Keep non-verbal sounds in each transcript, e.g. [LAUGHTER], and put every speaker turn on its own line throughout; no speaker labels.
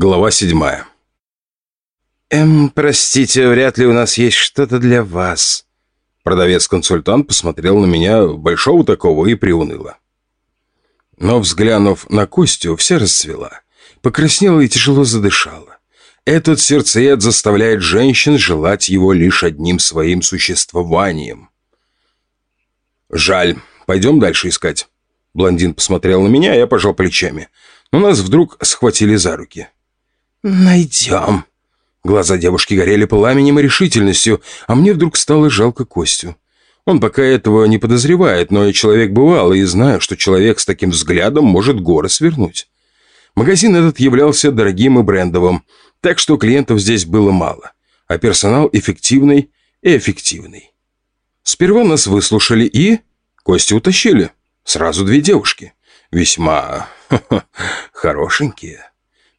Глава седьмая.
«Эм, простите, вряд ли у нас есть что-то для вас».
Продавец-консультант посмотрел на меня, большого такого, и приуныло. Но, взглянув на Костю, вся расцвела. Покраснела и тяжело задышала. Этот сердцеед заставляет женщин желать его лишь одним своим существованием. «Жаль. Пойдем дальше искать». Блондин посмотрел на меня, а я пожал плечами. Но нас вдруг схватили за руки.
«Найдем».
Глаза девушки горели пламенем и решительностью, а мне вдруг стало жалко Костю. Он пока этого не подозревает, но и человек бывалый, и знаю, что человек с таким взглядом может горы свернуть. Магазин этот являлся дорогим и брендовым, так что клиентов здесь было мало, а персонал эффективный и эффективный. Сперва нас выслушали и... Костю утащили. Сразу две девушки. Весьма... [LAUGHS] хорошенькие.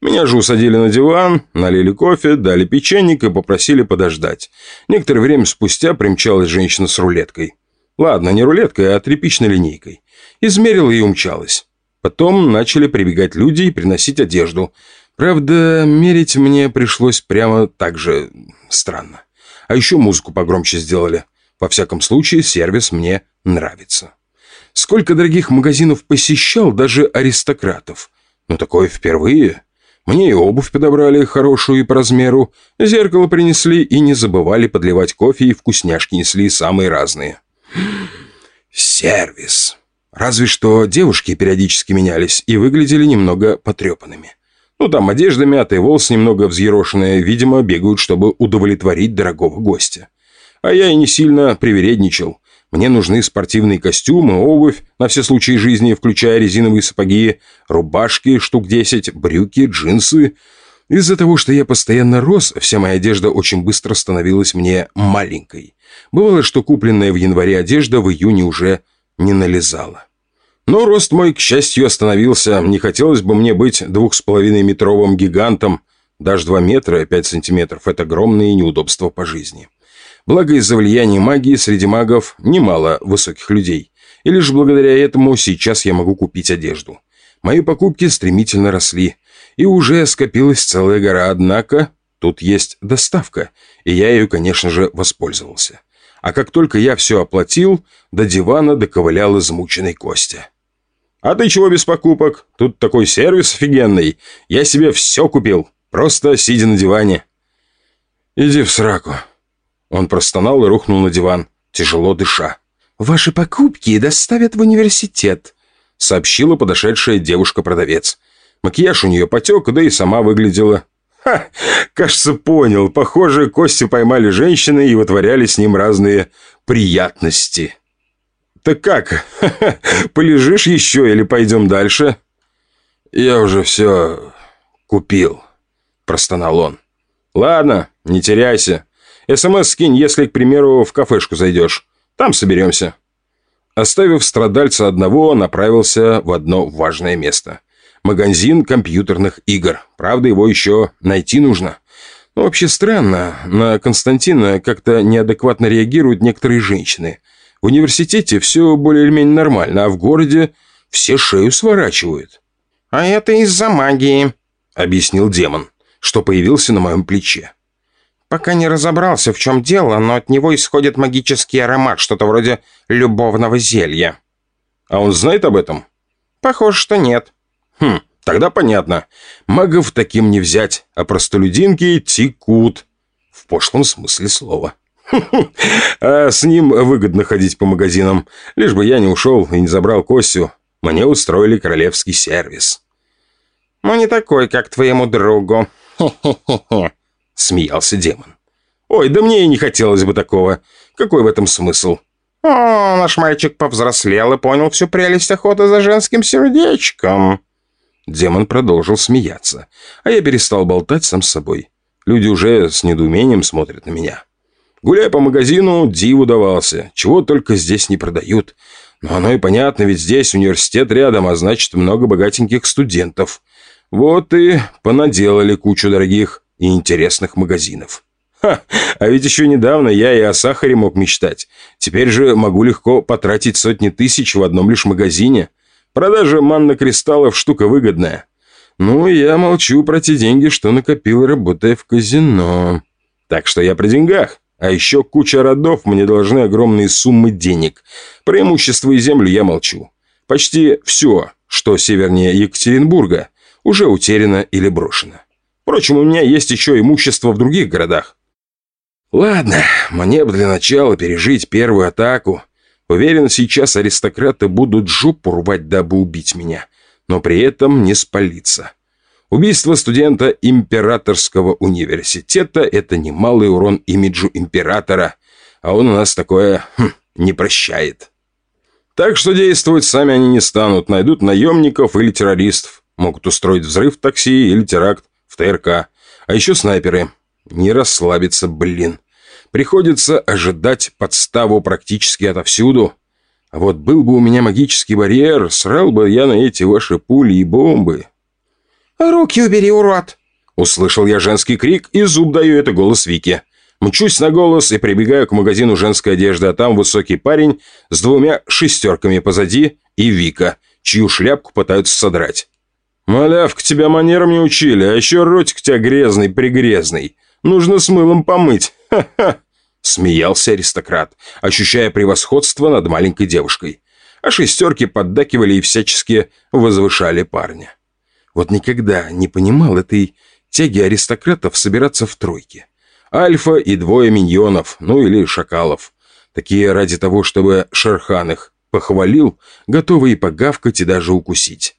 Меня же усадили на диван, налили кофе, дали печенье и попросили подождать. Некоторое время спустя примчалась женщина с рулеткой. Ладно, не рулеткой, а тряпичной линейкой. Измерила и умчалась. Потом начали прибегать люди и приносить одежду. Правда, мерить мне пришлось прямо так же странно. А еще музыку погромче сделали. Во всяком случае, сервис мне нравится. Сколько дорогих магазинов посещал, даже аристократов. Но такое впервые... Мне и обувь подобрали хорошую и по размеру, зеркало принесли и не забывали подливать кофе и вкусняшки несли самые разные. Сервис. Разве что девушки периодически менялись и выглядели немного потрепанными. Ну, там одежда мятая, волосы немного взъерошенные, видимо, бегают, чтобы удовлетворить дорогого гостя. А я и не сильно привередничал. Мне нужны спортивные костюмы, обувь на все случаи жизни, включая резиновые сапоги, рубашки штук 10, брюки, джинсы. Из-за того, что я постоянно рос, вся моя одежда очень быстро становилась мне маленькой. Бывало, что купленная в январе одежда в июне уже не налезала. Но рост мой, к счастью, остановился. Не хотелось бы мне быть двух с половиной метровым гигантом. Даже два метра и пять сантиметров – это огромные неудобства по жизни. Благо из-за влияния магии среди магов немало высоких людей. И лишь благодаря этому сейчас я могу купить одежду. Мои покупки стремительно росли. И уже скопилась целая гора, однако тут есть доставка. И я ее, конечно же, воспользовался. А как только я все оплатил, до дивана доковылял измученный Костя. «А ты чего без покупок? Тут такой сервис офигенный. Я себе все купил, просто сидя на диване». «Иди в сраку», он простонал и рухнул на диван, тяжело дыша.
«Ваши покупки доставят в университет», —
сообщила подошедшая девушка-продавец. Макияж у нее потек, да и сама выглядела. Ха, кажется, понял. Похоже, Костю поймали женщины и вытворяли с ним разные приятности. «Так как? [LAUGHS] Полежишь еще или пойдем дальше?» «Я уже все купил», — простонал он. «Ладно, не теряйся. СМС скинь, если, к примеру, в кафешку зайдешь. Там соберемся». Оставив страдальца одного, направился в одно важное место. Магазин компьютерных игр. Правда, его еще найти нужно. Но вообще странно. На Константина как-то неадекватно реагируют некоторые женщины. В университете все более или менее нормально, а в городе все шею сворачивают.
«А это из-за магии», —
объяснил демон, что появился на моем плече.
Пока не разобрался, в чем дело, но от него исходит магический аромат, что-то вроде любовного зелья.
А он знает об этом?
Похоже, что нет.
Хм, тогда понятно. Магов таким не взять, а простолюдинки текут. В пошлом смысле слова. [LAUGHS] А с ним выгодно ходить по магазинам. Лишь бы я не ушел и не забрал Костю. Мне устроили королевский сервис.
Ну, не такой, как твоему другу. [LAUGHS] Хе-хе-хе
смеялся демон. «Ой, да мне и не хотелось бы такого. Какой в этом смысл?»
«О, наш мальчик повзрослел и понял всю прелесть охоты за женским сердечком».
Демон продолжил смеяться, а я перестал болтать сам с собой. Люди уже с недоумением смотрят на меня. Гуляя по магазину, диву давался. Чего только здесь не продают. Но оно и понятно, ведь здесь университет рядом, а значит, много богатеньких студентов. Вот и понаделали кучу дорогих и интересных магазинов. Ха, а ведь еще недавно я и о сахаре мог мечтать. Теперь же могу легко потратить сотни тысяч в одном лишь магазине. Продажа манна-кристаллов – штука выгодная. Ну, я молчу про те деньги, что накопил, работая в казино. Так что я при деньгах. А еще куча родов мне должны огромные суммы денег. Про имущество и землю я молчу. Почти все, что севернее Екатеринбурга, уже утеряно или брошено. Впрочем, у меня есть еще имущество в других городах. Ладно, мне бы для начала пережить первую атаку. Уверен, сейчас аристократы будут жопу рвать, дабы убить меня но при этом не спалиться. Убийство студента императорского университета – это немалый урон имиджу императора, а он у нас такое хм, не прощает. Так что действовать сами они не станут, найдут наемников или террористов, могут устроить взрыв такси или теракт ТРК, а еще снайперы. Не расслабиться, блин. Приходится ожидать подставу практически отовсюду – а вот был бы у меня магический барьер, срал бы я на эти ваши пули и бомбы.
«Руки убери, урод!»
Услышал я женский крик, и зуб даю это голос Вики. Мчусь на голос и прибегаю к магазину женской одежды, а там высокий парень с двумя шестерками позади и Вика, чью шляпку пытаются содрать. «Малявка, тебя манерам не учили, а еще ротик у тебя грязный-пригрязный. Нужно с мылом помыть. Ха-ха!» Смеялся аристократ, ощущая превосходство над маленькой девушкой. А шестерки поддакивали и всячески возвышали парня. Вот никогда не понимал этой тяги аристократов собираться в тройке. Альфа и двое миньонов, ну или шакалов. Такие ради того, чтобы Шерхан их похвалил, готовы и погавкать, и даже укусить.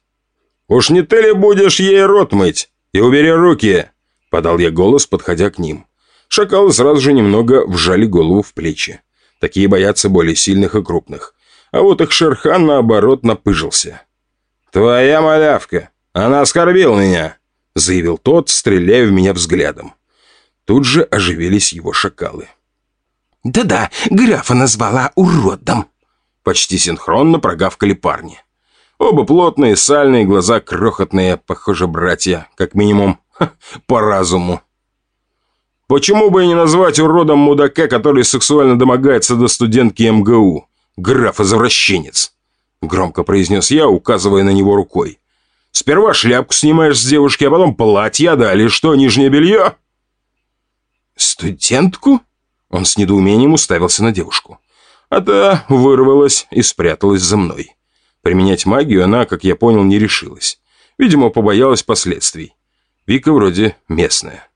«Уж не ты ли будешь ей рот мыть? И убери руки!» Подал я голос, подходя к ним. Шакалы сразу же немного вжали голову в плечи. Такие боятся более сильных и крупных. А вот их Шерхан, наоборот, напыжился. «Твоя малявка! Она оскорбила меня!» Заявил тот, стреляя в меня взглядом. Тут же оживились его шакалы.
«Да-да, графа назвала уродом!»
Почти синхронно прогавкали парни. Оба плотные, сальные, глаза крохотные, похоже, братья, как минимум, [LAUGHS] по разуму. Почему бы и не назвать уродом мудака, который сексуально домогается до студентки МГУ? Граф-извращенец. Громко произнес я, указывая на него рукой. Сперва шляпку снимаешь с девушки, а потом платье, а далее что, нижнее белье?
Студентку?
Он с недоумением уставился на девушку. А та вырвалась и спряталась за мной. Применять магию она, как я понял, не решилась. Видимо, побоялась последствий. Вика вроде местная.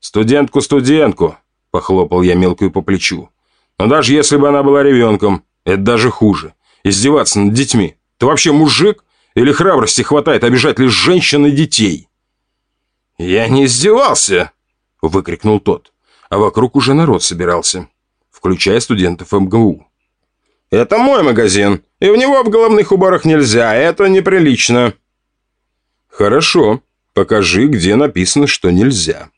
«Студентку, студентку!» – похлопал я мелкую по плечу. «Но даже если бы она была ребенком, это даже хуже. Издеваться над детьми. Ты вообще мужик? Или храбрости хватает обижать лишь женщин и детей?»
«Я не издевался!» – выкрикнул тот.
А вокруг уже народ собирался, включая студентов МГУ.
«Это мой магазин, и в него в головных уборах нельзя, это неприлично».
«Хорошо, покажи, где написано, что нельзя».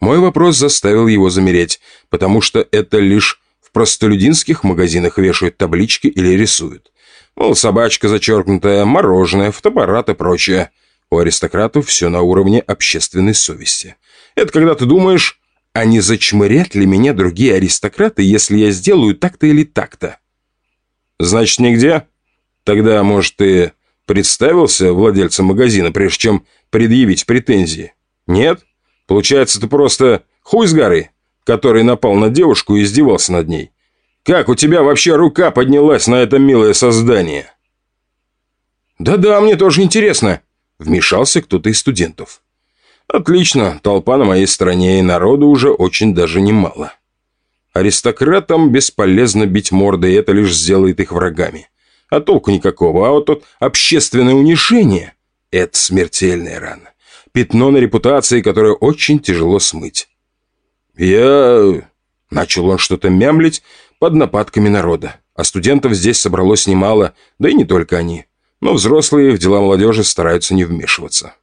Мой вопрос заставил его замереть, потому что это лишь в простолюдинских магазинах вешают таблички или рисуют. Мол, собачка зачеркнутая, мороженое, фотоаппарат и прочее. У аристократов все на уровне общественной совести. Это когда ты думаешь, а не зачмырят ли меня другие аристократы, если я сделаю так-то или так-то? Значит, нигде? Тогда, может, ты представился владельцем магазина, прежде чем предъявить претензии? Нет? Получается, ты просто хуй с горы, который напал на девушку и издевался над ней. Как у тебя вообще рука поднялась на это милое создание?» «Да-да, мне тоже интересно», — вмешался кто-то из студентов. «Отлично, толпа на моей стороне, и народу уже очень даже немало. Аристократам бесполезно бить морды, это лишь сделает их врагами. А толку никакого, а вот тут общественное унижение — это смертельная рана пятно на репутации, которое очень тяжело смыть. Я... Начал он что-то мямлить под нападками народа. А студентов здесь собралось немало, да и не только они. Но взрослые в дела молодежи стараются не вмешиваться.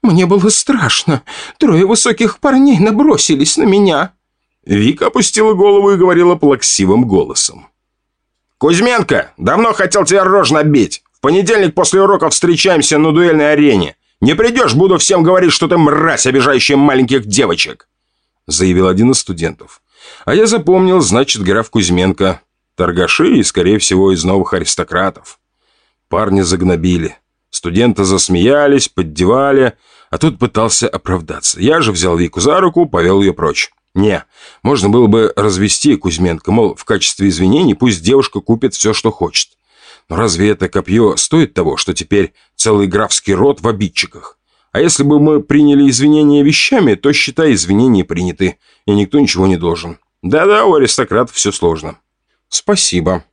«Мне было страшно. Трое высоких парней набросились на меня».
Вика опустила голову и говорила плаксивым голосом.
«Кузьменко, давно хотел тебя рожь набить. В понедельник после уроков встречаемся на дуэльной арене. Не придешь, буду всем говорить, что ты мразь, обижающая маленьких девочек!»
Заявил один из студентов. А я запомнил, значит, граф Кузьменко. Торгаши и, скорее всего, из новых аристократов. Парни загнобили. Студенты засмеялись, поддевали, а тут пытался оправдаться. Я же взял Вику за руку, повел ее прочь. Не, можно было бы развести Кузьменко, мол, в качестве извинений пусть девушка купит все, что хочет. Но разве это копье стоит того, что теперь целый графский род в обидчиках? А если бы мы приняли извинения вещами, то, считай, извинения приняты, и никто ничего не должен. Да-да, у аристократов все сложно. Спасибо.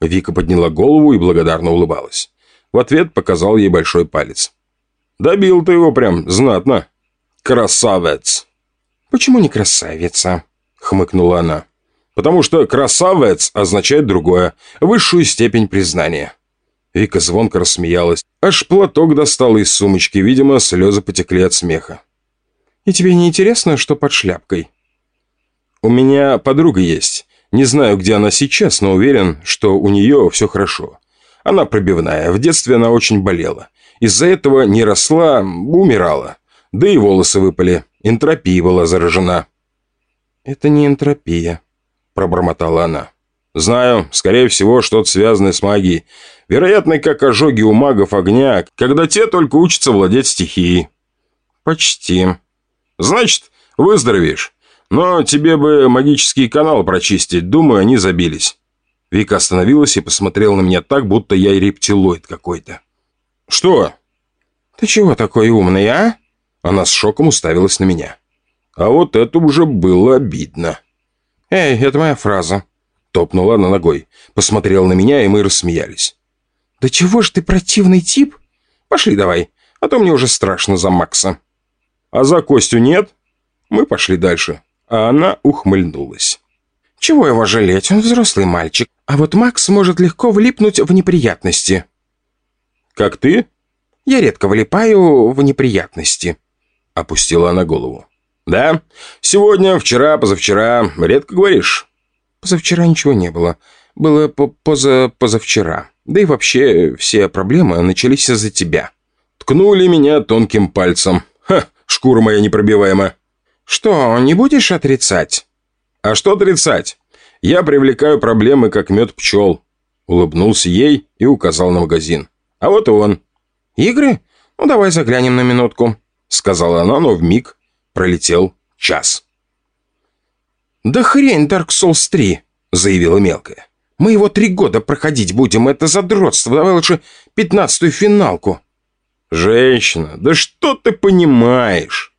Вика подняла голову и благодарно улыбалась. В ответ показал ей большой палец. Добил ты его прям знатно. Красавец. Почему не красавица? Хмыкнула она. Потому что красавец означает другое, высшую степень признания. Вика звонко рассмеялась. Аж платок достала из сумочки, видимо, слезы потекли от смеха. «И тебе не интересно, что под шляпкой?» «У меня подруга есть. Не знаю, где она сейчас, но уверен, что у нее все хорошо. Она пробивная, в детстве она очень болела. Из-за этого не росла, умирала. Да и волосы выпали. Энтропия была заражена». «Это не энтропия», – пробормотала она. «Знаю, скорее всего, что-то связанное с магией. Вероятно, как ожоги у магов огня, когда те только учатся владеть стихией». «Почти». «Значит, выздоровеешь. Но тебе бы магический канал прочистить. Думаю, они забились». Вика остановилась и посмотрела на меня так, будто я рептилоид какой-то. «Что?» «Ты чего такой умный, а?» Она с шоком уставилась на меня. А вот это уже было обидно. «Эй, это моя фраза». Топнула она ногой. Посмотрела на меня, и мы рассмеялись. «Да чего ж ты противный тип? Пошли давай, а то мне уже страшно за Макса». «А за Костю нет?» Мы пошли дальше, а она ухмыльнулась. «Чего его жалеть? Он взрослый мальчик. А вот Макс может легко влипнуть в неприятности». «Как ты?» «Я редко влипаю в неприятности», — опустила она голову. «Да? Сегодня, вчера, позавчера. Редко говоришь?» «Позавчера ничего не было. Было поза позавчера. Да и вообще, все проблемы начались из-за тебя». Ткнули меня тонким пальцем. «Ха, шкура моя непробиваемая». «Что, не будешь отрицать?» «А что отрицать? Я привлекаю проблемы, как мед пчел». Улыбнулся ей и указал на магазин. «А вот и он». «Игры? Ну, давай заглянем на минутку», — сказала она, но вмиг пролетел час. «Да хрень Dark Souls 3», — заявила мелкая. «Мы его три года проходить будем, это задротство. Давай лучше пятнадцатую финалку». «Женщина, да что ты понимаешь?»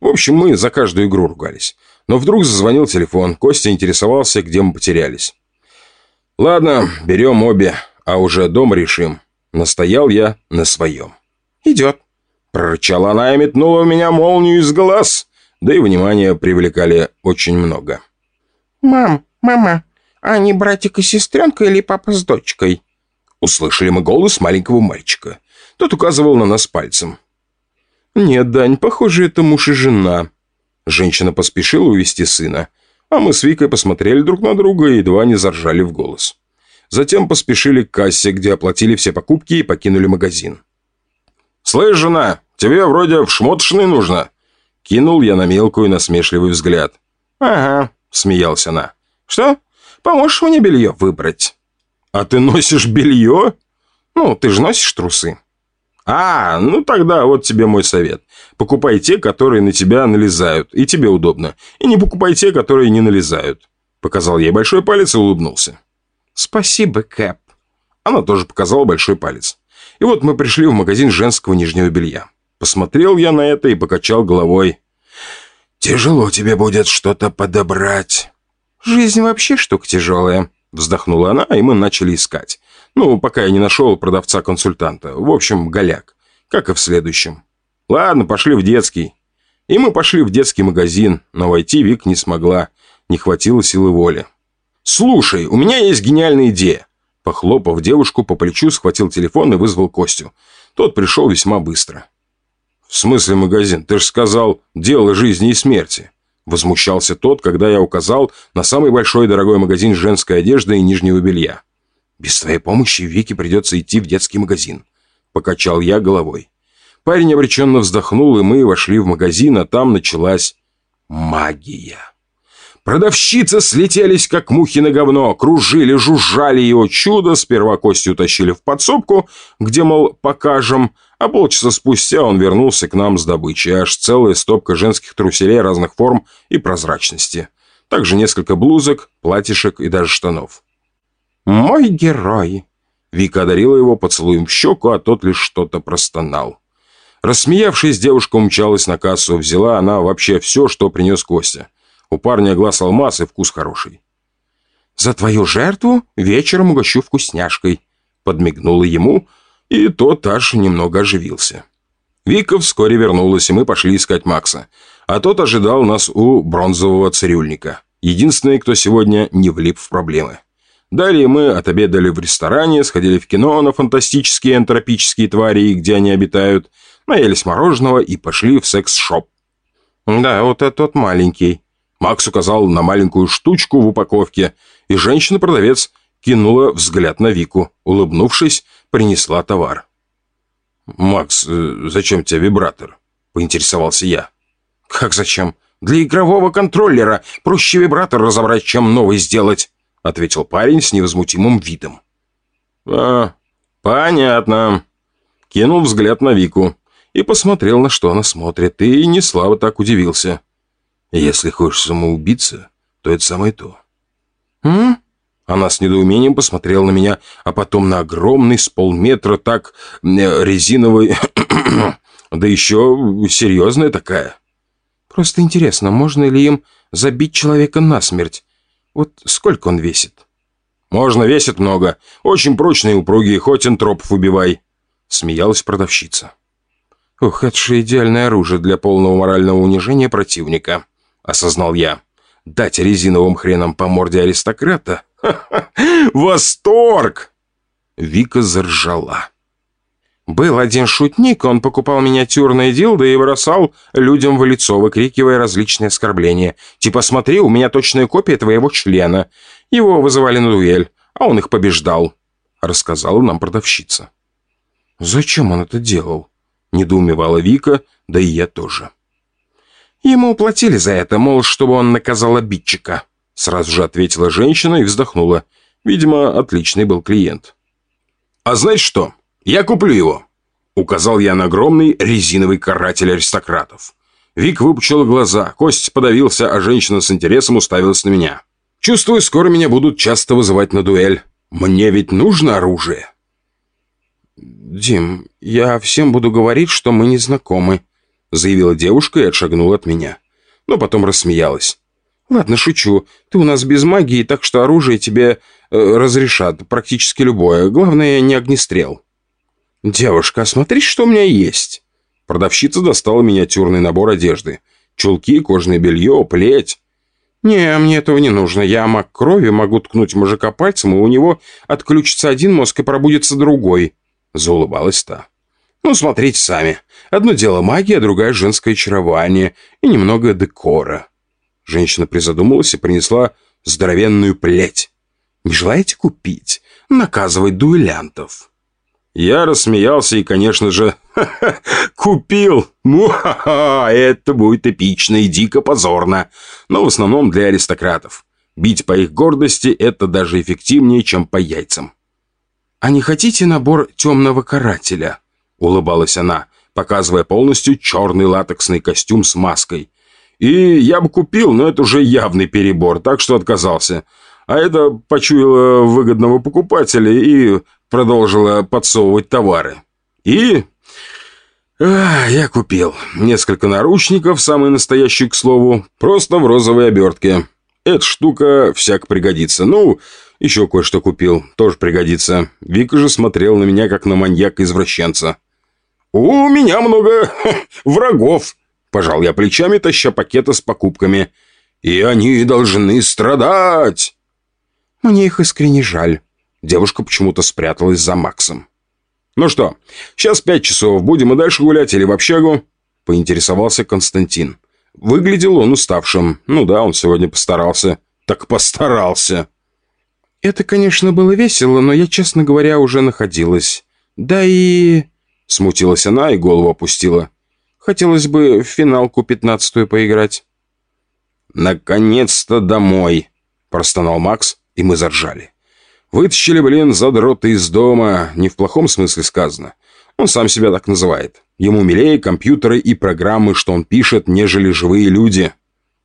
В общем, мы за каждую игру ругались. Но вдруг зазвонил телефон. Костя интересовался, где мы потерялись. «Ладно, берем обе, а уже дом решим». Настоял я на своем. «Идет». Прорычала она и метнула у меня молнию из глаз. Да и внимание привлекали очень много. «Мам, мама, а они братик и сестренка или папа с дочкой?» Услышали мы голос маленького мальчика. Тот указывал на нас пальцем. «Нет, Дань, похоже, это муж и жена». Женщина поспешила увести сына, а мы с Викой посмотрели друг на друга и едва не заржали в голос. Затем поспешили к кассе, где оплатили все покупки и покинули магазин. «Слышь, жена, тебе вроде в шмотшный нужно». Кинул я на мелкую насмешливый взгляд. «Ага», — смеялась она. «Что? Поможешь мне белье выбрать?» «А ты носишь белье?» «Ну, ты же носишь трусы». «А, ну тогда вот тебе мой совет. Покупай те, которые на тебя налезают, и тебе удобно. И не покупай те, которые не налезают». Показал ей большой палец и улыбнулся. «Спасибо, Кэп». Она тоже показала большой палец. И вот мы пришли в магазин женского нижнего белья. Посмотрел я на это и покачал головой. «Тяжело тебе будет что-то подобрать». «Жизнь вообще штука тяжелая», — вздохнула она, и мы начали искать. Ну, пока я не нашел продавца-консультанта. В общем, голяк. Как и в следующем. Ладно, пошли в детский. И мы пошли в детский магазин, но войти Вик не смогла. Не хватило силы воли. «Слушай, у меня есть гениальная идея». Похлопав девушку по плечу, схватил телефон и вызвал Костю. Тот пришел весьма быстро. «В смысле магазин? Ты же сказал, дело жизни и смерти». Возмущался тот, когда я указал на самый большой и дорогой магазин женской одежды и нижнего белья. «Без твоей помощи Вике придется идти в детский магазин», — покачал я головой. Парень обреченно вздохнул, и мы вошли в магазин, а там началась магия. Продавщицы слетелись, как мухи на говно, кружили, жужжали его чудо, сперва кости утащили в подсобку, где, мол, покажем, а полчаса спустя он вернулся к нам с добычей, аж целая стопка женских труселей разных форм и прозрачности. Также несколько блузок, платьишек и даже штанов. «Мой герой!» Вика одарила его поцелуем в щеку, а тот лишь что-то простонал. Рассмеявшись, девушка умчалась на кассу, взяла она вообще все, что принес Костя. У парня глаз алмаз и вкус хороший. «За твою жертву вечером угощу вкусняшкой», подмигнула ему, и тот аж немного оживился. Вика вскоре вернулась, и мы пошли искать Макса. А тот ожидал нас у бронзового цирюльника. Единственный, кто сегодня не влип в проблемы. Далее мы отобедали в ресторане, сходили в кино на фантастические антропические твари где они обитают, наелись мороженого и пошли в секс-шоп. «Да, вот этот тот маленький», Макс указал на маленькую штучку в упаковке, и женщина-продавец кинула взгляд на Вику. Улыбнувшись, принесла товар. «Макс, э, зачем тебе вибратор?» – поинтересовался я. «Как зачем? Для игрового контроллера проще вибратор разобрать, чем новый сделать», – ответил парень с невозмутимым видом. «А, понятно». Кинул взгляд на Вику и посмотрел, на что она смотрит, и не слабо так удивился. Если хочешь самоубиться, то это самое то. М? Она с недоумением посмотрела на меня, а потом на огромный с полметра так резиновый... [COUGHS] да еще серьезная такая. Просто интересно, можно ли им забить человека насмерть? Вот сколько он весит? Можно, весит много. Очень прочный и упругий, хоть энтропов убивай. Смеялась продавщица. Ух, это же идеальное оружие для полного морального унижения противника осознал я. Дать резиновым хреном по морде аристократа? Восторг! Вика заржала. Был один шутник, он покупал миниатюрные дилды и бросал людям в лицо, выкрикивая различные оскорбления. Типа, смотри, у меня точная копия твоего члена. Его вызывали на дуэль, а он их побеждал. Рассказала нам продавщица. Зачем он это делал? Недоумевала Вика, да и я тоже. Ему уплатили за это, мол, чтобы он наказал обидчика. Сразу же ответила женщина и вздохнула. Видимо, отличный был клиент. «А знаешь что? Я куплю его!» Указал я на огромный резиновый каратель аристократов. Вик выпучил глаза, кость подавился, а женщина с интересом уставилась на меня. «Чувствую, скоро меня будут часто вызывать на дуэль. Мне ведь нужно оружие!» «Дим, я всем буду говорить, что мы не знакомы», заявила девушка и отшагнула от меня. Но потом рассмеялась. «Ладно, шучу. Ты у нас без магии, так что оружие тебе э, разрешат, практически любое. Главное, не огнестрел». «Девушка, а смотри, что у меня есть». Продавщица достала миниатюрный набор одежды. Чулки, кожаное белье, плеть. «Не, мне этого не нужно. Я маг крови, могу ткнуть мужика пальцем, и у него отключится один мозг и пробудется другой», — заулыбалась та. «Ну, смотрите сами. Одно дело магия, другое женское очарование и немного декора. Женщина призадумалась и принесла здоровенную плеть. «Не желаете купить? Наказывать дуэлянтов». Я рассмеялся и, конечно же, [LAUGHS] купил. Муха-ха, это будет эпично и дико позорно. Но в основном для аристократов. Бить по их гордости – это даже эффективнее, чем по яйцам. «А не хотите набор темного карателя?» – улыбалась она показывая полностью черный латексный костюм с маской. И я бы купил, но это уже явный перебор, так что отказался. А это почуяло выгодного покупателя и продолжило подсовывать товары. И... Я купил несколько наручников, самые настоящие, к слову, просто в розовой обертке. Эта штука всяк пригодится. Ну, еще кое-что купил, тоже пригодится. Вика же смотрел на меня, как на маньяка-извращенца. «У меня много [LAUGHS] врагов», – пожал я плечами, таща пакеты с покупками. «И они должны страдать». Мне их искренне жаль. Девушка почему-то спряталась за Максом. «Ну что, сейчас пять часов, будем и дальше гулять или в общагу?» – поинтересовался Константин. Выглядел он уставшим. Ну да, он сегодня постарался. Так постарался. Это, конечно, было весело, но я, честно говоря, уже находилась. Да и... Смутилась она и голову опустила. Хотелось бы в финалку пятнадцатую поиграть. «Наконец-то домой!» – простонал Макс, и мы заржали. Вытащили, блин, задроты из дома, не в плохом смысле сказано. Он сам себя так называет. Ему милее компьютеры и программы, что он пишет, нежели живые люди.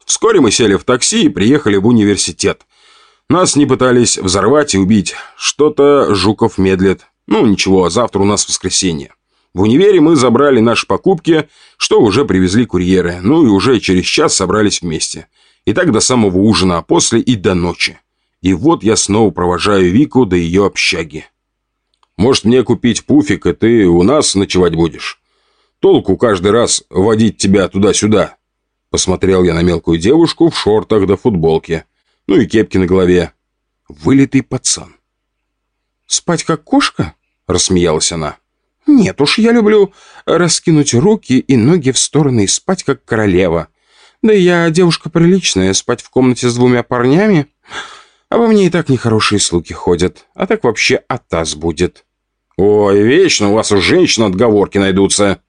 Вскоре мы сели в такси и приехали в университет. Нас не пытались взорвать и убить. Что-то Жуков медлит. Ну, ничего, завтра у нас воскресенье. В универе мы забрали наши покупки, что уже привезли курьеры. Ну и уже через час собрались вместе. И так до самого ужина, а после и до ночи. И вот я снова провожаю Вику до ее общаги. Может, мне купить пуфик, и ты у нас ночевать будешь? Толку каждый раз водить тебя туда-сюда. Посмотрел я на мелкую девушку в шортах да футболке. Ну и кепки на голове. Вылитый пацан.
«Спать как кошка?» – рассмеялась она. «Нет уж, я люблю раскинуть руки и ноги в стороны и спать как королева. Да и я девушка приличная, спать в комнате с двумя парнями. Обо мне и так нехорошие слуги ходят, а так вообще атас будет».
«Ой, вечно у вас у женщин отговорки найдутся».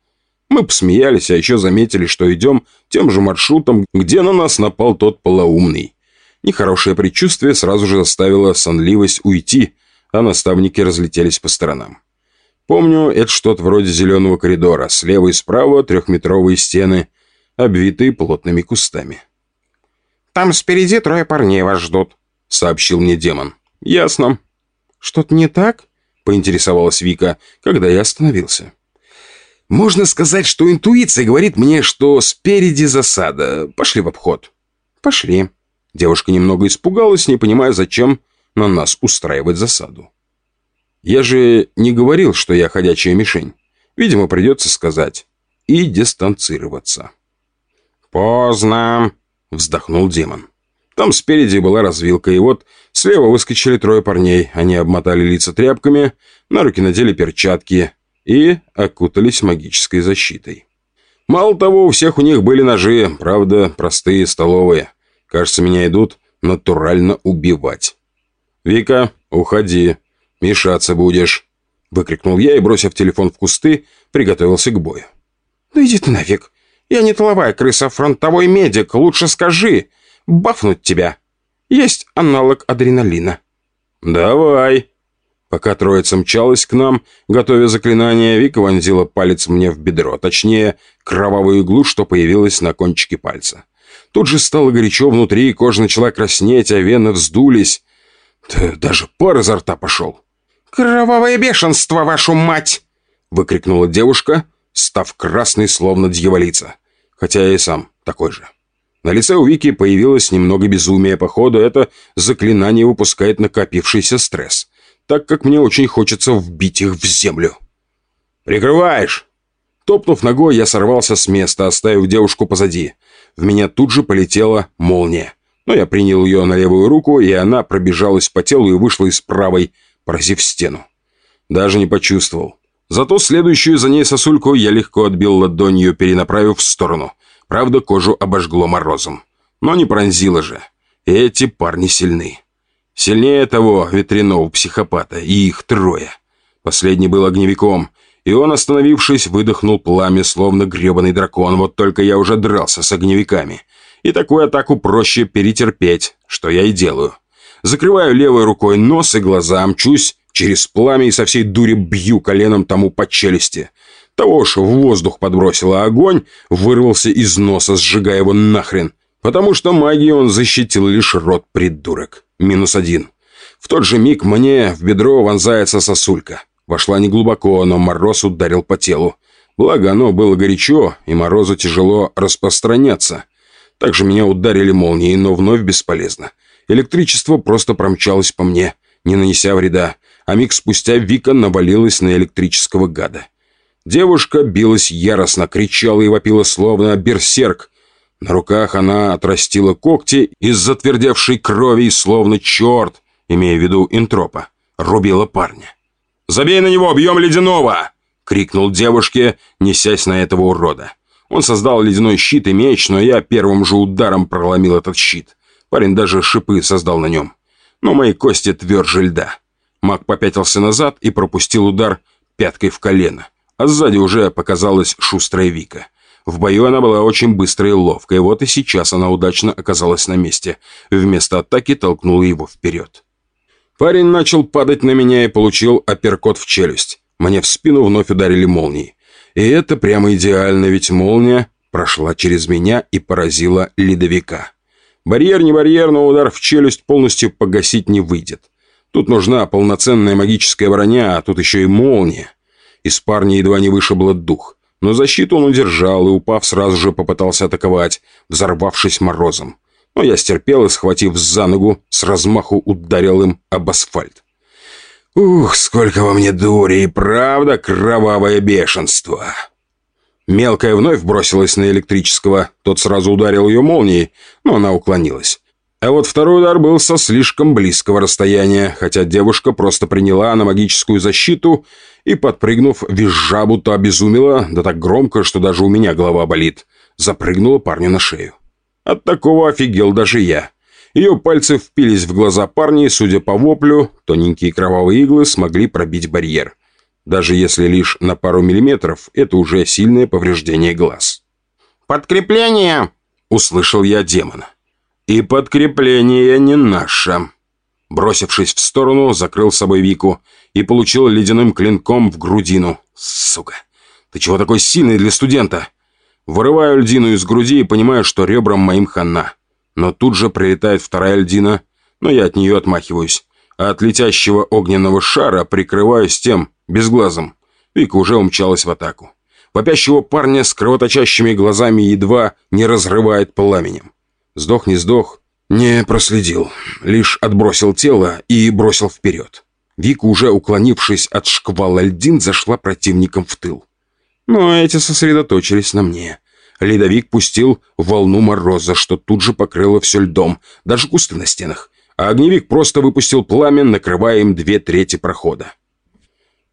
Мы посмеялись, а еще заметили, что идем тем же маршрутом, где на нас напал тот полоумный. Нехорошее предчувствие сразу же заставило сонливость уйти, а наставники разлетелись по сторонам. Помню, это что-то вроде зеленого коридора. Слева и справа трехметровые стены, обвитые плотными кустами.
«Там спереди трое парней вас ждут», — сообщил мне демон.
«Ясно».
«Что-то не так?» — поинтересовалась Вика, когда я остановился.
«Можно сказать, что интуиция говорит мне, что спереди засада. Пошли в обход».
«Пошли».
Девушка немного испугалась, не понимая, зачем на нас устраивать засаду. Я же не говорил, что я ходячая мишень. Видимо, придется сказать. И дистанцироваться.
«Поздно», —
вздохнул демон. Там спереди была развилка, и вот слева выскочили трое парней. Они обмотали лица тряпками, на руки надели перчатки и окутались магической защитой. Мало того, у всех у них были ножи, правда, простые, столовые. Кажется, меня идут натурально убивать. «Вика, уходи», «Мешаться будешь!» — выкрикнул я и, бросив телефон в кусты, приготовился к бою.
«Ну иди ты нафиг! Я не тыловая крыса, фронтовой медик, лучше скажи! Бафнуть тебя! Есть аналог адреналина!»
«Давай!» Пока троица мчалась к нам, готовя заклинание, Вика вонзила палец мне в бедро, точнее, кровавую иглу, что появилась на кончике пальца. Тут же стало горячо внутри, кожа начала краснеть, а вены вздулись. Да даже пар изо рта пошел.
«Кровавое бешенство, вашу мать!»
выкрикнула девушка, став красной, словно дьяволица. Хотя я и сам такой же. На лице у Вики появилось немного безумия. Походу, это заклинание выпускает накопившийся стресс, так как мне очень хочется вбить их в землю. «Прикрываешь!» Топнув ногой, я сорвался с места, оставив девушку позади. В меня тут же полетела молния. Но я принял ее на левую руку, и она пробежалась по телу и вышла из правой, поразив стену. Даже не почувствовал. Зато следующую за ней сосульку я легко отбил ладонью, перенаправив в сторону. Правда, кожу обожгло морозом. Но не пронзило же. Эти парни сильны. Сильнее того ветряного психопата, и их трое. Последний был огневиком, и он, остановившись, выдохнул пламя, словно гребаный дракон. Вот только я уже дрался с огневиками. И такую атаку проще перетерпеть, что я и делаю. Закрываю левой рукой нос и глаза, мчусь через пламя и со всей дури бью коленом тому по челюсти. Того уж в воздух подбросило огонь, вырвался из носа, сжигая его нахрен. Потому что магией он защитил лишь рот придурок. Минус один. В тот же миг мне в бедро вонзается сосулька. Вошла неглубоко, но мороз ударил по телу. Благо оно было горячо, и морозу тяжело распространяться. Также меня ударили молнией, но вновь бесполезно. Электричество просто промчалось по мне, не нанеся вреда, а миг спустя Вика навалилась на электрического гада. Девушка билась яростно, кричала и вопила, словно берсерк. На руках она отрастила когти из затвердевшей крови, словно черт, имея в виду интропа, рубила парня. «Забей на него, бьем ледяного!» — крикнул девушке, несясь на этого урода. Он создал ледяной щит и меч, но я первым же ударом проломил этот щит. Парень даже шипы создал на нем. Но мои кости тверже льда. Маг попятился назад и пропустил удар пяткой в колено. А сзади уже показалась шустрая Вика. В бою она была очень быстрой и ловкой, вот и сейчас она удачно оказалась на месте. Вместо атаки толкнула его вперед. Парень начал падать на меня и получил апперкот в челюсть. Мне в спину вновь ударили молнией. И это прямо идеально, ведь молния прошла через меня и поразила ледовика. Барьер не барьер, но удар в челюсть полностью погасить не выйдет. Тут нужна полноценная магическая броня, а тут еще и молния. Из парня едва не вышибло дух. Но защиту он удержал и, упав, сразу же попытался атаковать, взорвавшись морозом. Но я стерпел и, схватив за ногу, с размаху ударил им об асфальт. Ух, сколько во мне дури и правда кровавое бешенство. Мелкая вновь бросилась на электрического. Тот сразу ударил ее молнией, но она уклонилась. А вот второй удар был со слишком близкого расстояния, хотя девушка просто приняла на магическую защиту и, подпрыгнув, визжа будто обезумела, да так громко, что даже у меня голова болит, запрыгнула парню на шею. От такого офигел даже я. Ее пальцы впились в глаза парня, и, судя по воплю, тоненькие кровавые иглы смогли пробить барьер. Даже если лишь на пару миллиметров, это уже сильное повреждение глаз.
«Подкрепление!» — услышал я демона.
И подкрепление не наше. Бросившись в сторону, закрыл с собой Вику и получил ледяным клинком в грудину. Сука, ты чего такой сильный для студента? Вырываю льдину из груди и понимаю, что ребрам моим хана. Но тут же прилетает вторая льдина, но я от нее отмахиваюсь. А от летящего огненного шара прикрываюсь тем, безглазом. Вика уже умчалась в атаку. Вопящего парня с кровоточащими глазами едва не разрывает пламенем. Сдох не сдох, не проследил. Лишь отбросил тело и бросил вперед. Вика, уже уклонившись от шквала льдин, зашла противником в тыл. Но эти сосредоточились на мне. Ледовик пустил волну мороза, что тут же покрыло все льдом, даже кусты на стенах. А огневик просто выпустил пламя, накрывая им две трети прохода.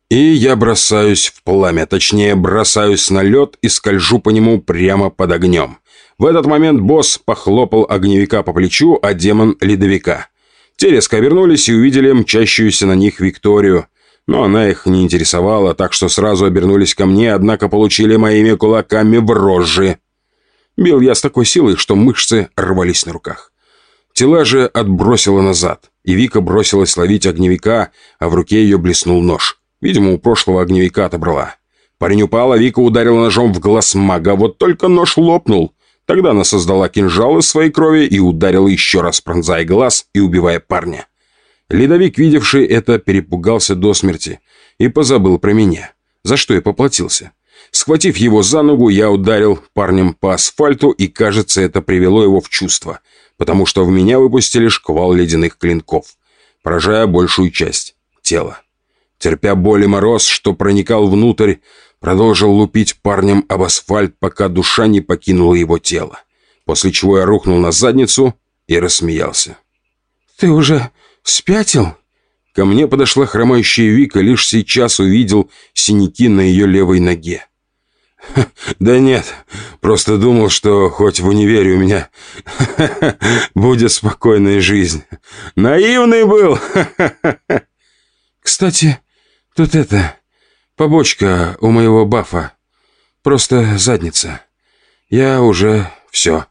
И я бросаюсь в пламя, точнее, бросаюсь на лед и скольжу по нему прямо под огнем. В этот момент босс похлопал огневика по плечу, а демон — ледовика. Те резко обернулись и увидели мчащуюся на них Викторию. Но она их не интересовала, так что сразу обернулись ко мне, однако получили моими кулаками в рожи. Бил я с такой силой, что мышцы рвались на руках. Тела же отбросило назад, и Вика бросилась ловить огневика, а в руке ее блеснул нож. Видимо, у прошлого огневика отобрала. Парень упал, а Вика ударила ножом в глаз мага, вот только нож лопнул. Тогда она создала кинжал из своей крови и ударила еще раз, пронзая глаз и убивая парня. Ледовик, видевший это, перепугался до смерти и позабыл про меня, за что и поплатился. Схватив его за ногу, я ударил парнем по асфальту, и, кажется, это привело его в чувство, потому что в меня выпустили шквал ледяных клинков, поражая большую часть тела. Терпя боль и мороз, что проникал внутрь, Продолжил лупить парнем об асфальт, пока душа не покинула его тело. После чего я рухнул на задницу и рассмеялся.
«Ты уже спятил?»
Ко мне подошла хромающая Вика, лишь сейчас увидел синяки на ее левой ноге. [LAUGHS] «Да нет, просто думал, что хоть в универе у меня [LAUGHS] будет спокойная жизнь. Наивный был!» [LAUGHS]
«Кстати, тут это... Побочка у моего бафа. Просто задница. Я уже все».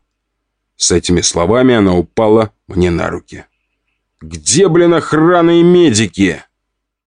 С этими словами она упала мне на руки. «Где, блин, охрана и медики?»